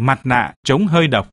mặt nạ chống hơi độc.